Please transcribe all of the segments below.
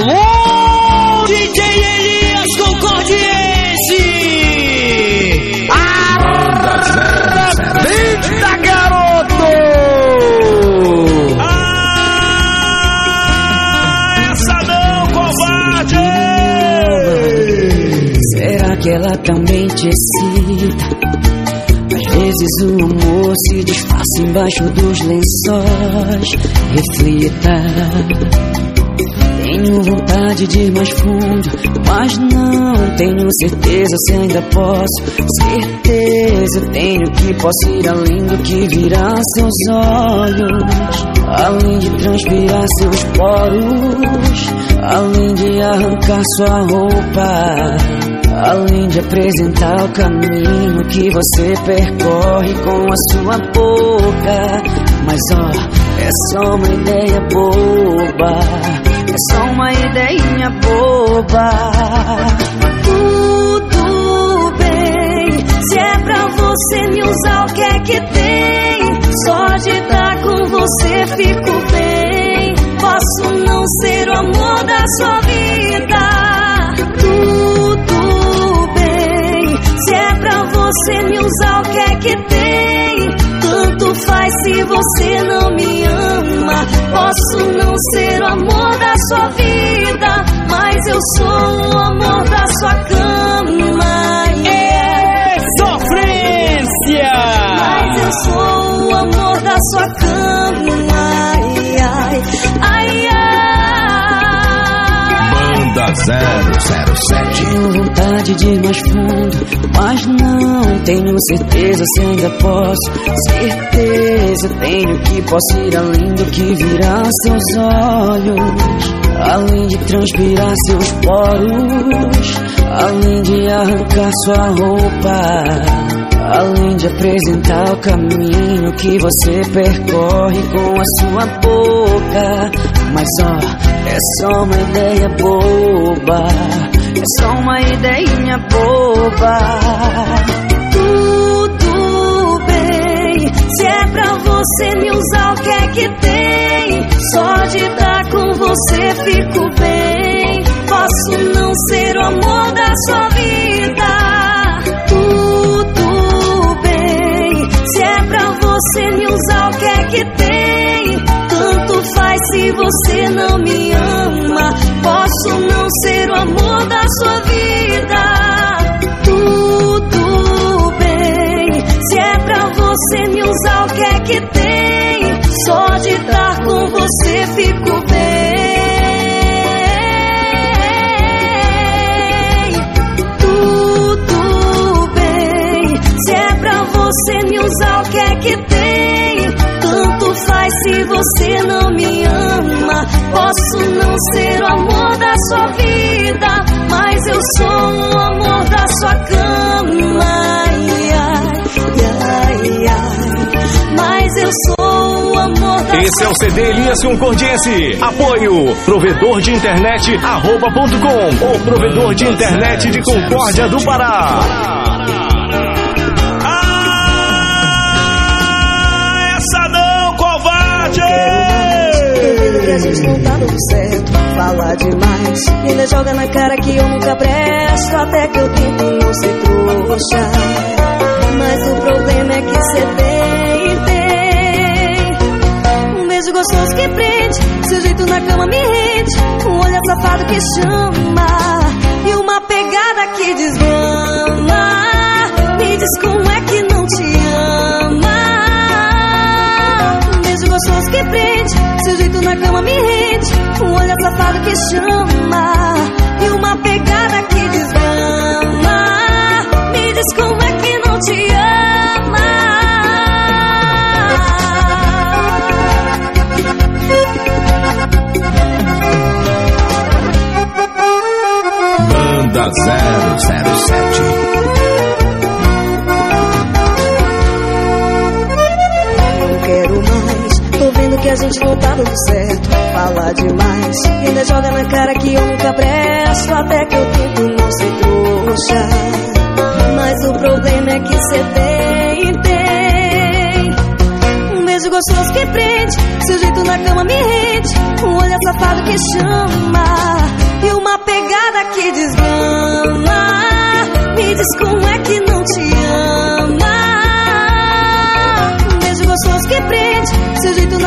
Alô, DJ Elias Concordiense! Eita, garoto! Ah, essa não, covarde! Será que ela também te excita? Às vezes o amor se disfarça embaixo dos lençóis. Reflita. Tenho vontade de ir mais fundo, mas não tenho certeza se ainda posso. Certeza tenho que posso ir além do que virá seus olhos. Além de transpirar seus poros, além de arrancar sua roupa. Além de apresentar o caminho que você percorre com a sua boca. Mas ó, é só uma ideia boba. É só Tudo bem, se é pra você me usar, o que é que tem? Só de estar com você fico bem. Posso não ser o amor da sua vida. Tudo bem, se é pra você me usar, o que é que tem? Tanto faz se você não me ama. Posso não ser o amor da sua vida, mas eu sou o amor da sua cama. Yeah. Sofrência! Mas eu sou o amor da sua cama. Ai. Manda 007. Tenho vontade de ir mais fundo, mas não tenho certeza se ainda posso. Certeza tenho que posso ir além do que virá seus olhos. Além de transpirar seus poros, além de arrancar sua roupa. Além de apresentar o caminho que você percorre com a sua boca. Mas ó, é só uma ideia boba. É só uma ideinha boba. Tudo bem, se é pra você me usar, o que é que tem? Só de estar com você fico bem. Posso não ser o amor da sua vida. Você me usar, o que é que tem? Tanto faz se você não me ama. Posso não ser o amor da sua vida. Tudo bem, se é pra você me usar, o que é que tem? Que tem? Tanto faz se você não me ama. Posso não ser o amor da sua vida, mas eu sou o amor da sua cama. Ai, ai, ai, mas eu sou o amor da Esse é o CD Elias Concordiense. Apoio Provedor de Internet arroba ponto com, o provedor de internet de Concórdia do Pará. Que a gente não tá dando certo. Fala demais Ainda joga na cara que eu nunca presto Até que eu tento não ser trouxa. Mas o problema é que cê tem, tem Um beijo gostoso que prende Seu jeito na cama me rende. Um olhar safado que chama E uma pegada que desvama Me diz como é que não te ama Seu jeito na cama me rende. Um olhar safado que chama E uma pegada que desvama Me diz como é que não te ama. Manda 007. A gente não tá dando certo Fala demais Ainda joga na cara que eu nunca presto Até que eu tento não ser trouxa Mas o problema é que cê tem, tem Um beijo gostoso que prende Seu jeito na cama me rende Um olhar safado que chama pegada que desgrama. Me diz como é que não te ama.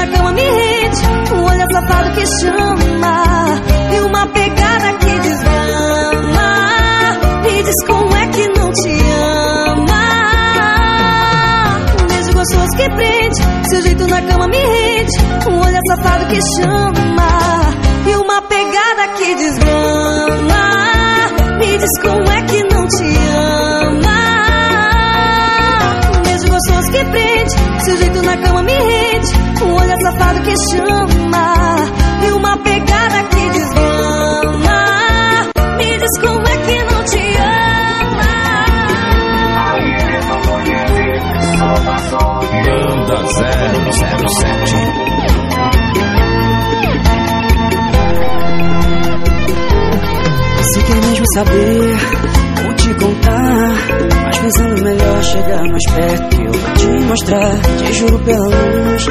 Na cama me rende. Um olhar safado que chama. E uma pegada que desgrama. Me diz como é que não te ama. Um beijo gostoso que prende, seu jeito na cama me rende. Um olhar safado que chama. E uma pegada que desgrama. Me diz como é que não te ama. Prende, seu jeito na cama me rende. Um olhar safado que chama. E uma pegada que desgrama. Me diz como é que não te ama. Banda 007. Se quer mesmo saber, te contar. Mas pensando melhor, chegar mais perto que eu vou te mostrar. Te juro pela luz,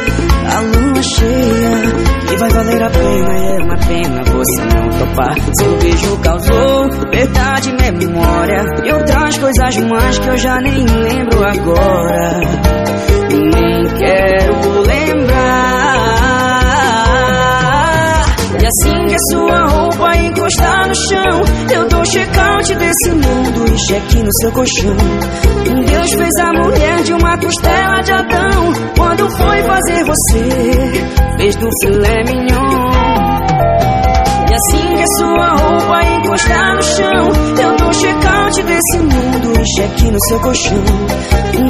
a lua cheia. E vai valer a pena, e é uma pena você não topar. Seu beijo causou verdade e memória. E outras coisas mais que eu já nem lembro agora. E nem quero lembrar. E assim que a sua roupa encostar no chão, eu dou check-out desse mundo e cheque no seu colchão. Deus fez a mulher de uma costela de Adão. Quando foi fazer você, fez do filé mignon. E assim que a sua roupa encostar no chão, eu dou check-out desse mundo e cheque no seu colchão.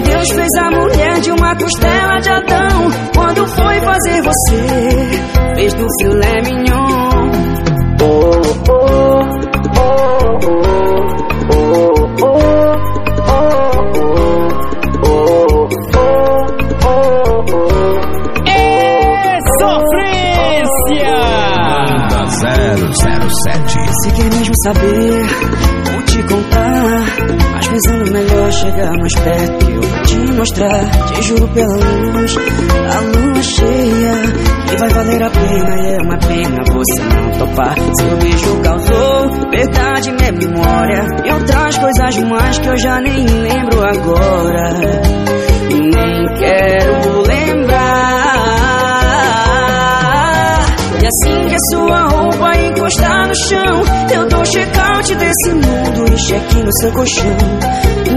Deus fez a mulher de uma costela de Adão. Quando foi fazer você, fez do filé saber, vou te contar. Mas pensando melhor, chegar mais perto que eu vou te mostrar. Te juro pela luz, a lua cheia. E vai valer a pena, e é uma pena você não topar. Seu beijo causou verdade e memória. E outras coisas mais que eu já nem lembro agora. Nem quero lembrar. Assim que a sua roupa encostar no chão, eu dou check-out desse mundo e cheque no seu colchão.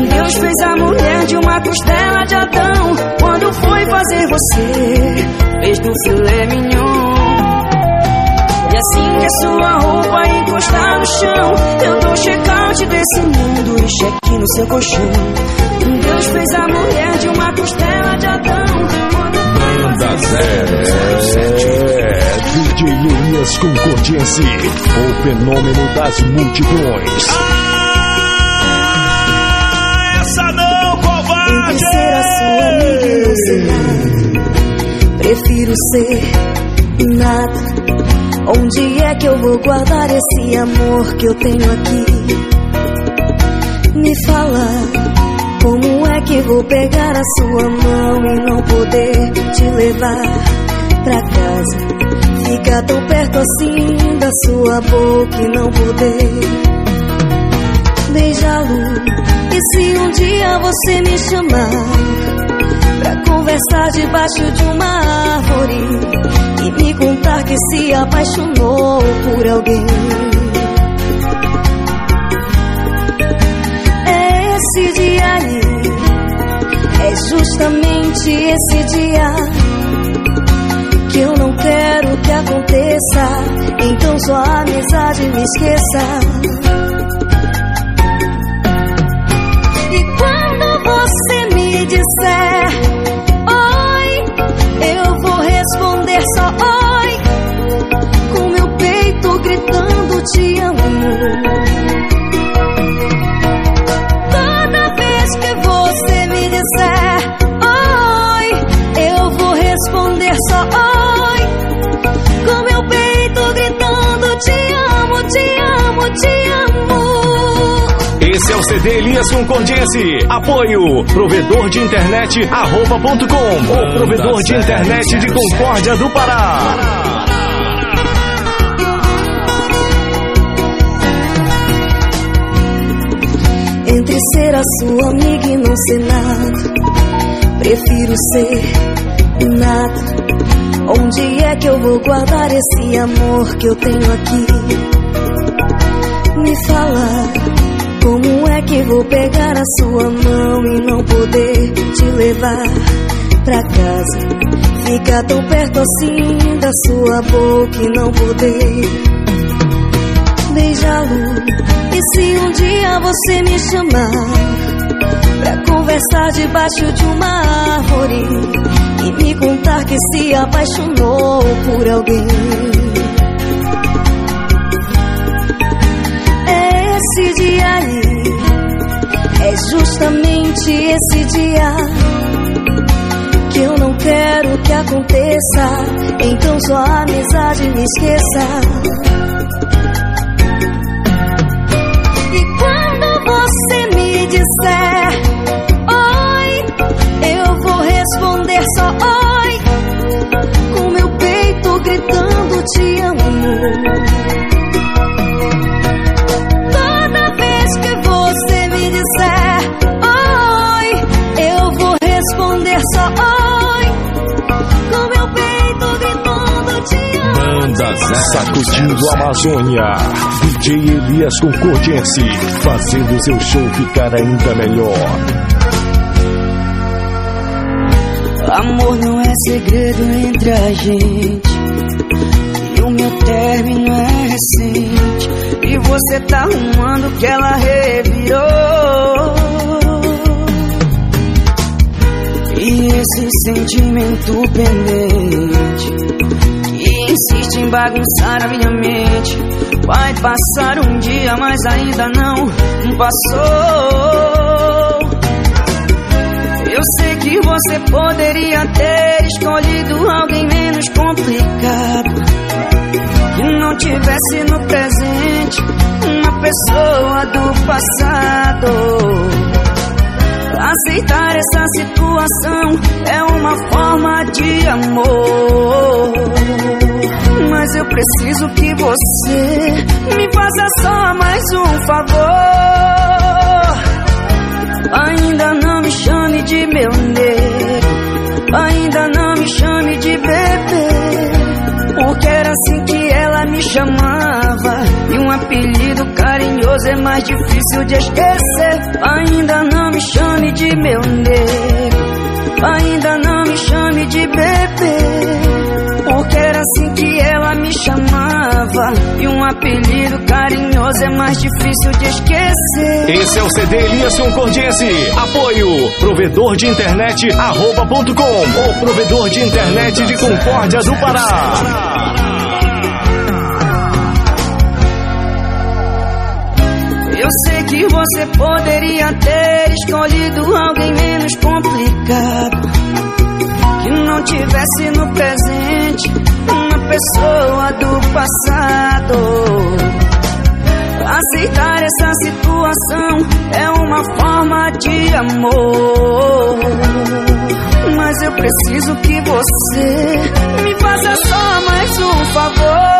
Deus fez a mulher de uma costela de Adão. Quando foi fazer você, fez do filé mignon. E assim que a sua roupa encostar no chão, eu dou check-out desse mundo e cheque no seu colchão. Deus fez a mulher de uma costela de Adão. Banda 007. É, DJ Elias Concordiense, o fenômeno das multidões. Ah, essa não, covarde! ser a sua amiga e não ser nada. Prefiro ser nada. Onde é que eu vou guardar esse amor que eu tenho aqui? Me fala, é que vou pegar a sua mão e não poder te levar pra casa? Ficar tão perto assim da sua boca e não poder beijá-lo. E se um dia você me chamar pra conversar debaixo de uma árvore e me contar que se apaixonou por alguém? É esse dia aí, é justamente esse dia que eu não quero que aconteça. Então sua amizade me esqueça. E quando você me disser oi, eu vou responder só oi, com meu peito gritando te amo. Te amo, te amo. Esse é o CD Elias Concordiense. Apoio Provedor de Internet arroba ponto com. O provedor de internet de Concórdia do Pará. ser a sua amiga e não ser nada. Prefiro ser nada. Onde é que eu vou guardar esse amor que eu tenho aqui? Me fala, como é que vou pegar a sua mão e não poder te levar pra casa? Ficar tão perto assim da sua boca e não poder beijá-lo. E se um dia você me chamar pra conversar debaixo de uma árvore e me contar que se apaixonou por alguém? É justamente esse dia que eu não quero que aconteça. Então só a amizade me esqueça. Sacudindo a Amazônia. DJ Elias com Cordiense, fazendo seu show ficar ainda melhor. Amor não é segredo entre a gente. E o meu término é recente. E você tá arrumando que ela revirou. E esse sentimento pendente insiste em bagunçar a minha mente Vai passar um dia, mas ainda não passou. Eu sei que você poderia ter escolhido alguém menos complicado. Que não tivesse no presente uma pessoa do passado. Aceitar essa situação é uma forma de amor. Mas eu preciso que você me faça só mais um favor. Ainda não me chame de meu nego, ainda não me chame de bebê. Porque era assim que chamava. E um apelido carinhoso é mais difícil de esquecer. Ainda não me chame de meu nego, ainda não me chame de bebê. Porque era assim que ela me chamava. E um apelido carinhoso é mais difícil de esquecer. Esse é o CD Elias Concordiense. Apoio. Provedor de internet arroba.com. O provedor de internet de Concórdia do Pará. Que você poderia ter escolhido alguém menos complicado que não tivesse no presente uma pessoa do passado. Aceitar essa situação é uma forma de amor. Mas eu preciso que você me faça só mais um favor.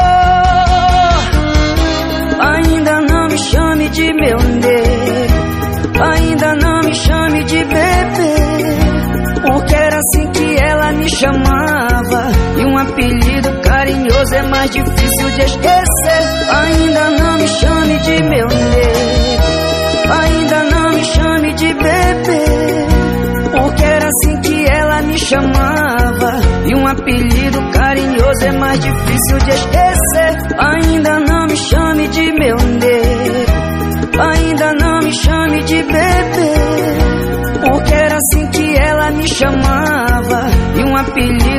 Mais difícil de esquecer. Ainda não me chame de meu nego. Ainda não me chame de bebê. Porque era assim que ela me chamava. E um apelido carinhoso é mais difícil de esquecer. Ainda não me chame de meu nego. Ainda não me chame de bebê. Porque era assim que ela me chamava. E um apelido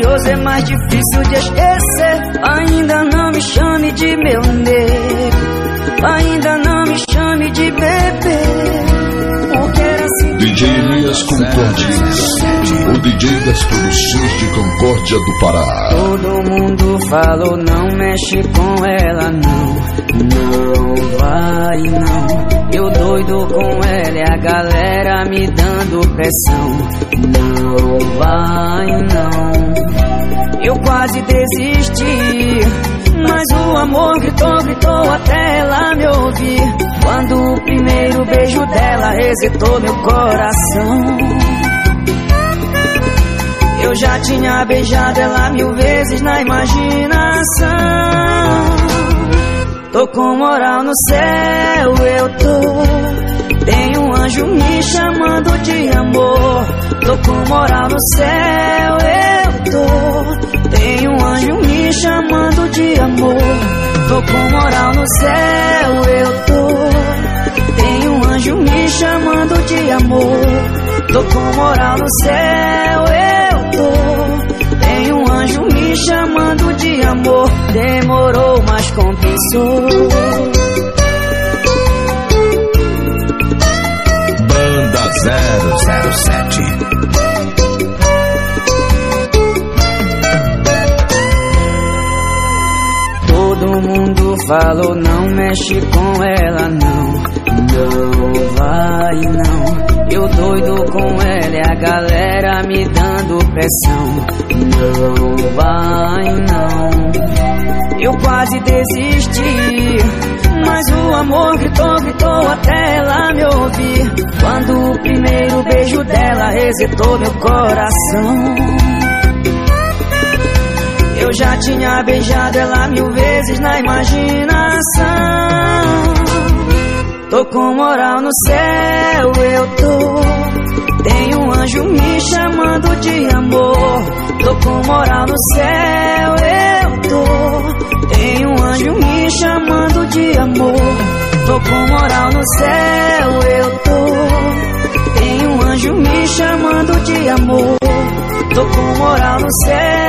carinhoso é mais difícil de esquecer. Ainda não me chame de meu nego. Ainda não me chame de bebê. Assim DJ Elias Concórdia. O DJ das produções de Concórdia do Pará. Todo mundo falou, não mexe com ela, não. Não vai, não. Eu doido com ela e a galera me dando pressão. Não vai, não. Eu quase desisti. Mas o amor gritou, gritou até ela me ouvir. Quando o primeiro beijo dela resetou meu coração. Eu já tinha beijado ela mil vezes na imaginação. Tô com moral no céu, eu tô. Tem um anjo me chamando de amor. Tô com moral no céu, eu tô. Tem um anjo me chamando de amor. Tô com moral no céu, eu tô. Tem um anjo me chamando de amor. Tô com moral no céu, eu anjo me chamando de amor. Demorou, mas compensou. Banda 007 Todo mundo falou, não mexe com ela, não. Não vai, não. Eu doido com ela e a galera me dando pressão. Não vai, não. Eu quase desisti. Mas o amor gritou, gritou até ela me ouvir. Quando o primeiro beijo dela resetou meu coração. Eu já tinha beijado ela mil vezes na imaginação. Tô com moral no céu, eu tô. Tem um anjo me chamando de amor. Tô com moral no céu, eu tô. Tem um anjo me chamando de amor. Tô com moral no céu, eu tô. Tem um anjo me chamando de amor. Tô com moral no céu,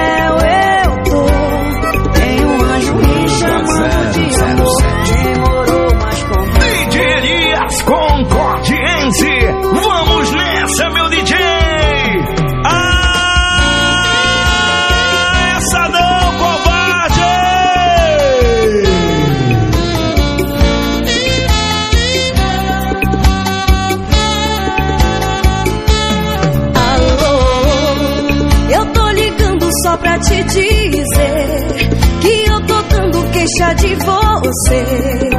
você.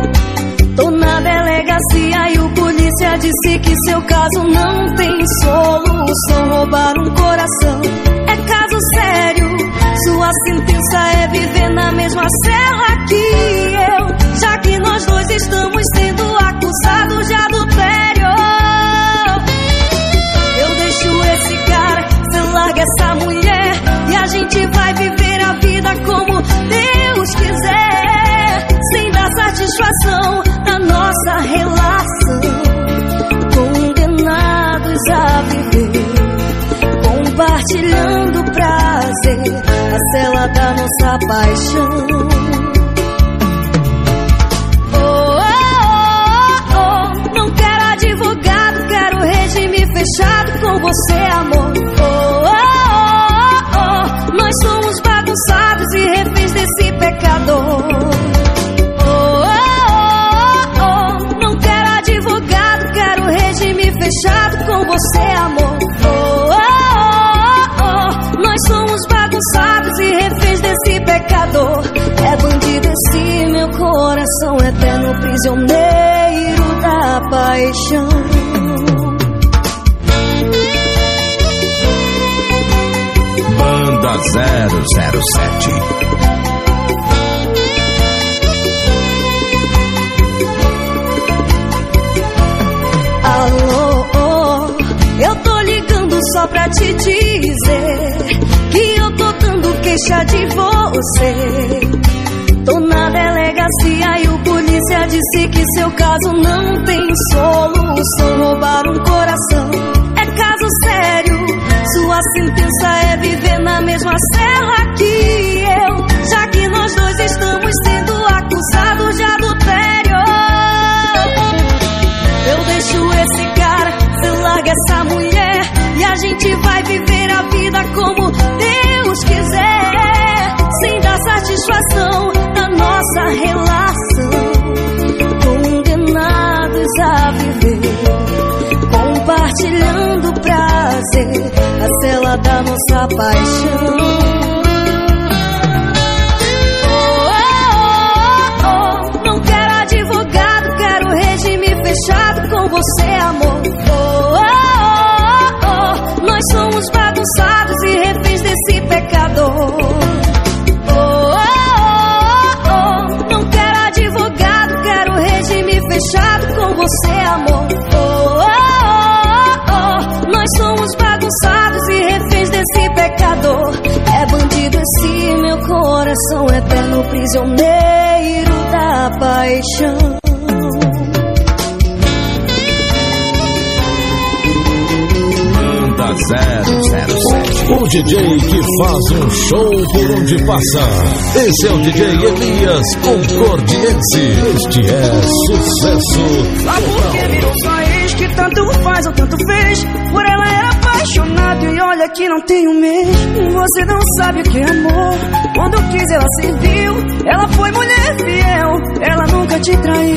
Tô na delegacia e o polícia disse que seu caso não tem solução. Roubar um coração é caso sério. Sua sentença da nossa paixão. Oh, oh, oh, não quero advogado, quero regime fechado com você, amor. Oh, oh, oh, nós somos bagunçados e reféns desse pecador. Oh, oh, oh, não quero advogado, quero regime fechado com você, amor. Pecador. É bandido esse meu coração, eterno prisioneiro da paixão. Banda 007 Alô, oh, eu tô ligando só pra te dizer queixa de você. Tô na delegacia e o polícia disse que seu caso não tem solução. Roubar um coração é caso sério. Sua sentença é viver na mesma cela que eu, já que nós dois estamos sendo acusados de adultério. Eu deixo esse cara, você larga essa mulher e a gente vai viver a da nossa paixão. Prisioneiro da paixão. Banda 007. O DJ que faz um show por onde passa. Esse é o DJ Elias Concordiense. Este é sucesso. Lá porque virou só ex que tanto faz ou tanto fez. Por ela era apaixonado e olha que não um mês. Você não sabe o que é amor. Quando quis ela serviu. Ela foi mulher fiel. Ela nunca te traiu.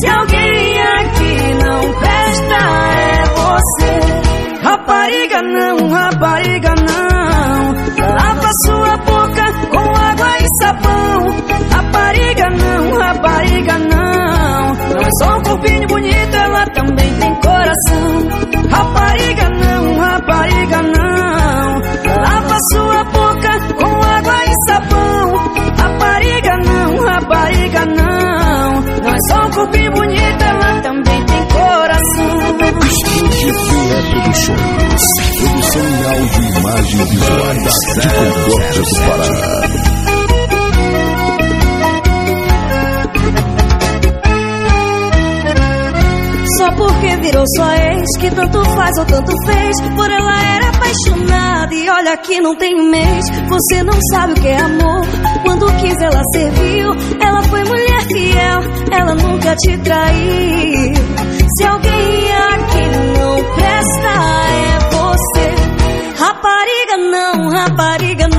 Se alguém aqui não presta, é você. Rapariga não, rapariga não. Lava sua boca com água e sabão. Rapariga não, rapariga não. Não é só um corpinho bonito, ela também tem coração. Rapariga não, rapariga não. Lava sua boca com água e sabão. Rapariga não, rapariga não. Não é só um corpinho bonito, ela também tem coração. GPE Produções. Produção em áudio e imagem visuais. De Concórdia do Pará. Virou só ex que tanto faz ou tanto fez. Por ela era apaixonada e olha que não tem mês. Você não sabe o que é amor. Quando quis ela serviu. Ela foi mulher fiel, ela nunca te traiu. Se alguém aqui não presta, é você. Rapariga não, rapariga não.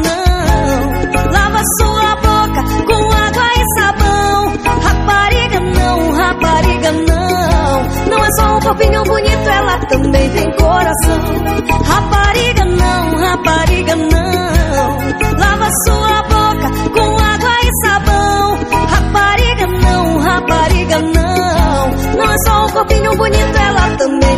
Só um corpinho bonito, ela também tem coração. Rapariga não, rapariga não. Lava sua boca com água e sabão. Rapariga não, rapariga não. Não é só um corpinho bonito, ela também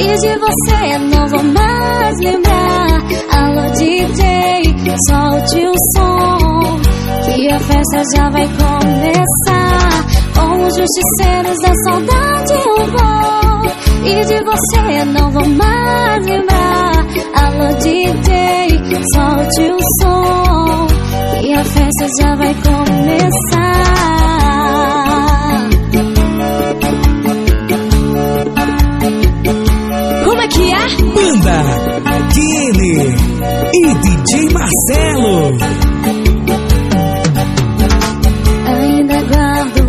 e de você não vou mais lembrar. Alô DJ, solte o som que a festa já vai começar. Com os justiceiros da saudade eu vou e de você não vou mais lembrar. Alô DJ, solte o som que a festa já vai começar. Ainda guardo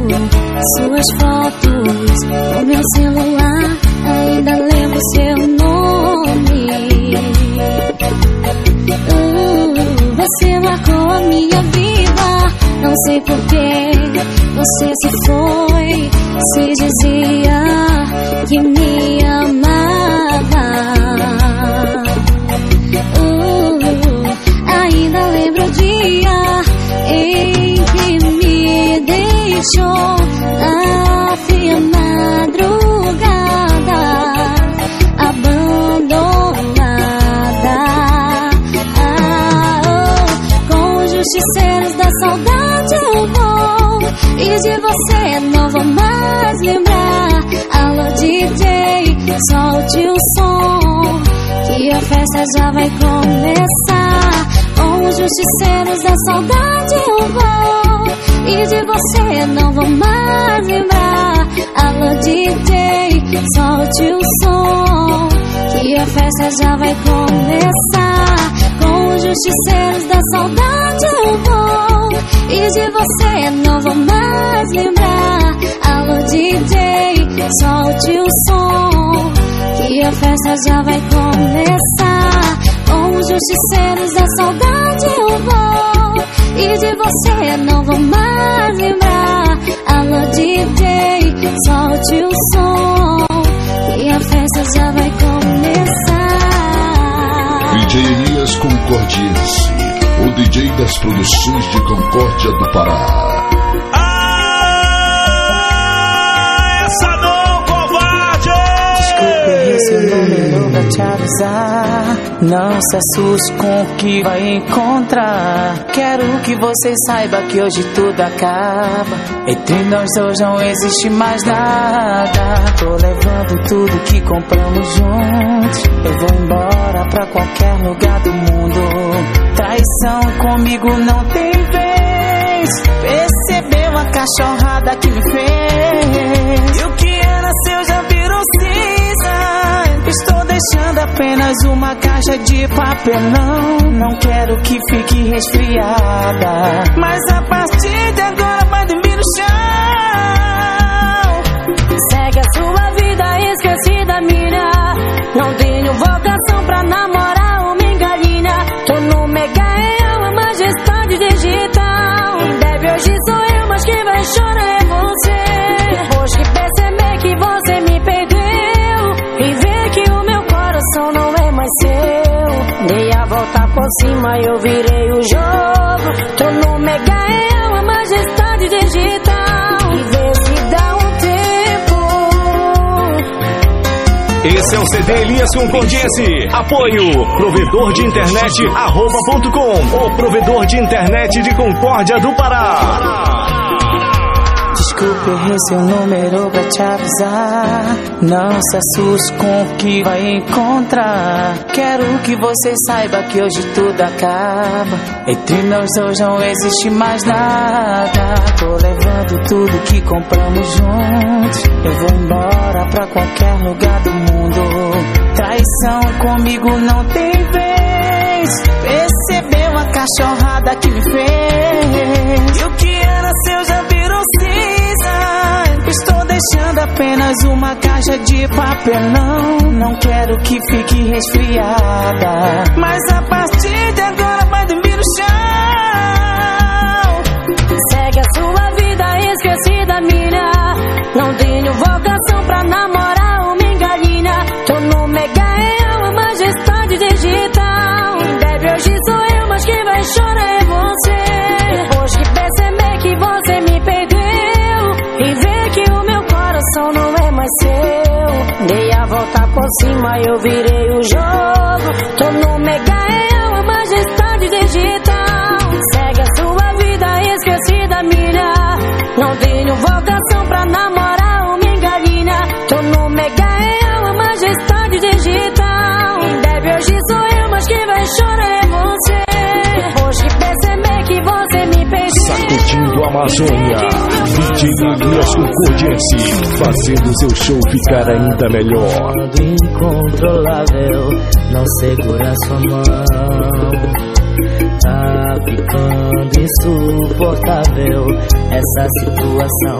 suas fotos no meu celular. Ainda lembro seu nome. Uh, você marcou a minha vida. Não sei porquê você se foi. Se dizia que me deixou na fria madrugada, abandonada. Ah, oh, com os justiceiros da saudade eu vou e de você não vou mais lembrar. Alô DJ, solte o som que a festa já vai começar. Com os justiceiros da saudade eu vou e de você não vou mais lembrar. Alô DJ, solte o som Que a festa já vai começar. Com os justiceiros da saudade eu vou E de você não vou mais lembrar. Alô DJ, solte o som Que a festa já vai começar. Com os justiceiros da saudade eu vou E de você não vou mais lembrar. Alô DJ, solte o som. Que a festa já vai começar. DJ Elias Concordiense, o DJ das produções de Concórdia do Pará. Ah, essa esse número pra te avisar. Não se assuste com o que vai encontrar. Quero que você saiba que hoje tudo acaba. Entre nós dois não existe mais nada. Tô levando tudo que compramos juntos. Eu vou embora pra qualquer lugar do mundo. Traição comigo não tem vez. Percebeu a cachorrada que me fez? E o que era seu já deixando apenas uma caixa de papelão. Não quero que fique resfriada. Mas a partir de agora vai dormir no chão. Segue a sua vida, esqueci da minha. Não tenho vocação pra namorar por cima eu virei o jogo. Tô no mega é uma majestade digital. E vê se dá um tempo. Esse é o CD Elias Concordiense. Apoio, provedor de internet, arroba ponto com, o provedor de internet de Concórdia do Pará. Desculpe, errei seu número pra te avisar. Não se assuste com o que vai encontrar. Quero que você saiba que hoje tudo acaba. Entre nós hoje não existe mais nada. Tô levando tudo que compramos juntos. Eu vou embora pra qualquer lugar do mundo. Traição comigo não tem vez. Percebeu a cachorrada que me fez? E o que era seu já virou cinza. Deixando apenas uma caixa de papelão. Não quero que fique resfriada. Mas a partir de agora vai dormir no chão. Segue a sua vida, esqueci da minha. Não tenho vocação Dei a volta por cima eu virei o jogo. Tô no mega é uma majestade digital. Segue a sua vida, esqueci da minha. Não tenho vocação pra namorar uma engalina. Tô no mega é uma majestade digital. Deve hoje sou eu, mas quem vai chorar é você. Depois que perceber que você me perdeu. Sacudindo a Amazônia, DJ Elias Concordiense, fazendo seu show ficar ainda melhor. Quando incontrolável, não segura sua mão. Tá ficando insuportável essa situação.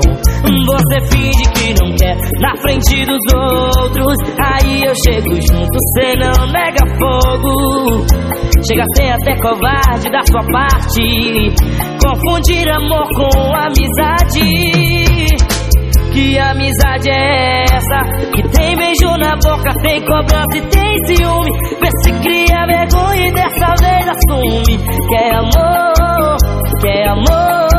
Você finge que não quer na frente dos outros. Aí eu chego junto, cê não nega fogo. Chega a ser até covarde da sua parte. Confundir amor com amizade. Que amizade é essa? Que tem beijo na boca, tem cobrança e tem ciúme. Vê se cria vergonha e dessa vez assume. Quer amor, quer amor.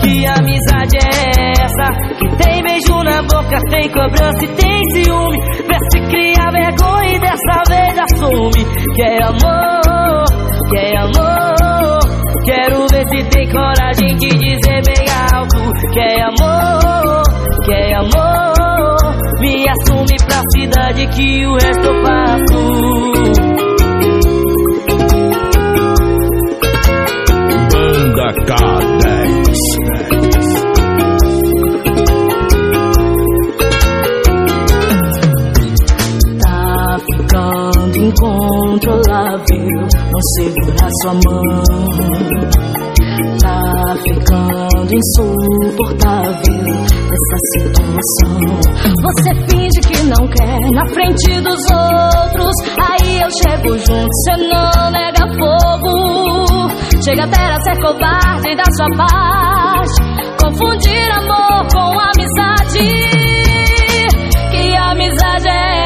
Que amizade é essa? Que tem beijo na boca, tem cobrança e tem ciúme. Vê se cria vergonha e dessa vez assume. Quer amor, quer amor. Quero ver se tem coragem de dizer bem alto Quer amor, quer amor Me assume pra cidade que o resto eu faço Banda K10. Incontrolável não segurar sua mão. Tá ficando insuportável essa situação. Você finge que não quer na frente dos outros. Aí eu chego junto, cê não nega fogo. Chega até a ser covarde da sua parte. Confundir amor com amizade. Que amizade é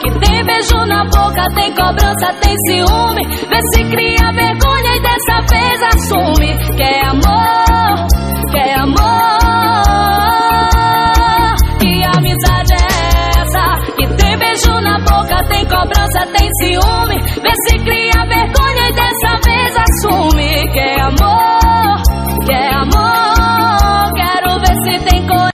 que tem beijo na boca, tem cobrança, tem ciúme. Vê se cria vergonha e dessa vez assume. Quer amor, quer amor. Que amizade é essa? Que tem beijo na boca, tem cobrança, tem ciúme. Vê se cria vergonha e dessa vez assume. Quer amor.